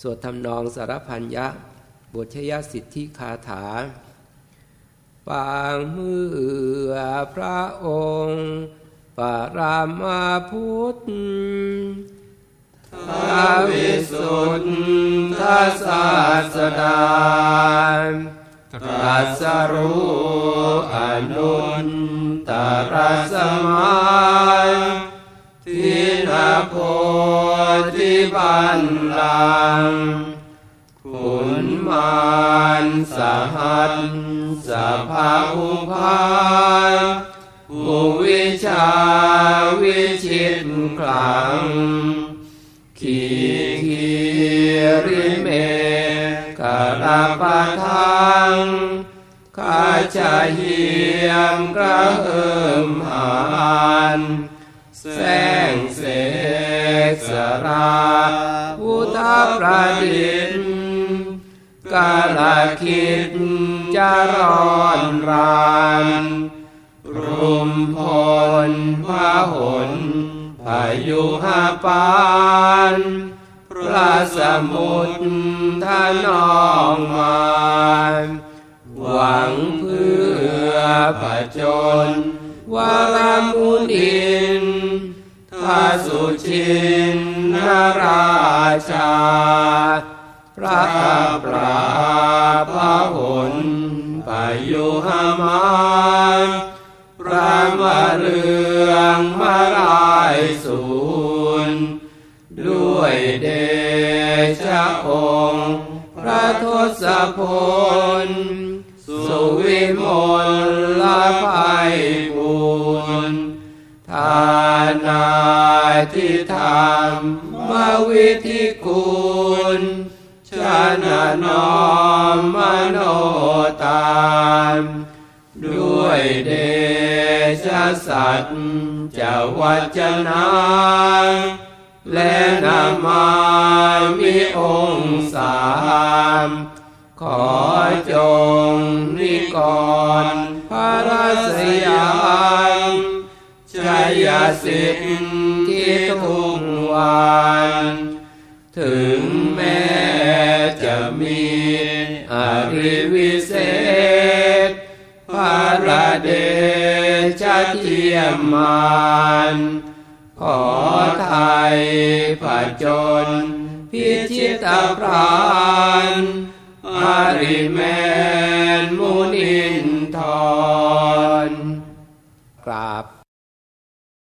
สวดทำนองสารพันยะ บทชยสิทธิคาถา ปางมือพระองค์ปรามาพุทธทวิสุทธศาสดาตรัสรู้อนุนตรสมัยทินาโพ บันลังขุนมานสหัสสภาอุพายภูวิชาวิชิตคลังขีขีริเมกราปะทังข้าจะเหียมกระเหิมหานแส สราพุทธประดิษฐ์กาลคิดจะร้อนรานรุมพลพระหนพายุหาปานพระสมุทรทานองมานหวังเพื่อผจญวรมุนิน สุชินนราชา พระปราพระหนพายุหามานพระมาเรืองมาลายสูนด้วยเดชะองค์ พระทศพล สุวิมล นาที่ทำมาวิธิคุณชนะนอมมโนตามด้วยเดชะสัตว์จะวัจนาและนามามีองสามขอจงนิกรพระราชยาม สิทธิที่ทุกวัน ถึงแม้จะมีอริวิเศษพระเดชะเทียมมานขอไทยผจญพิชิตพรานอาริแมนมุนินทร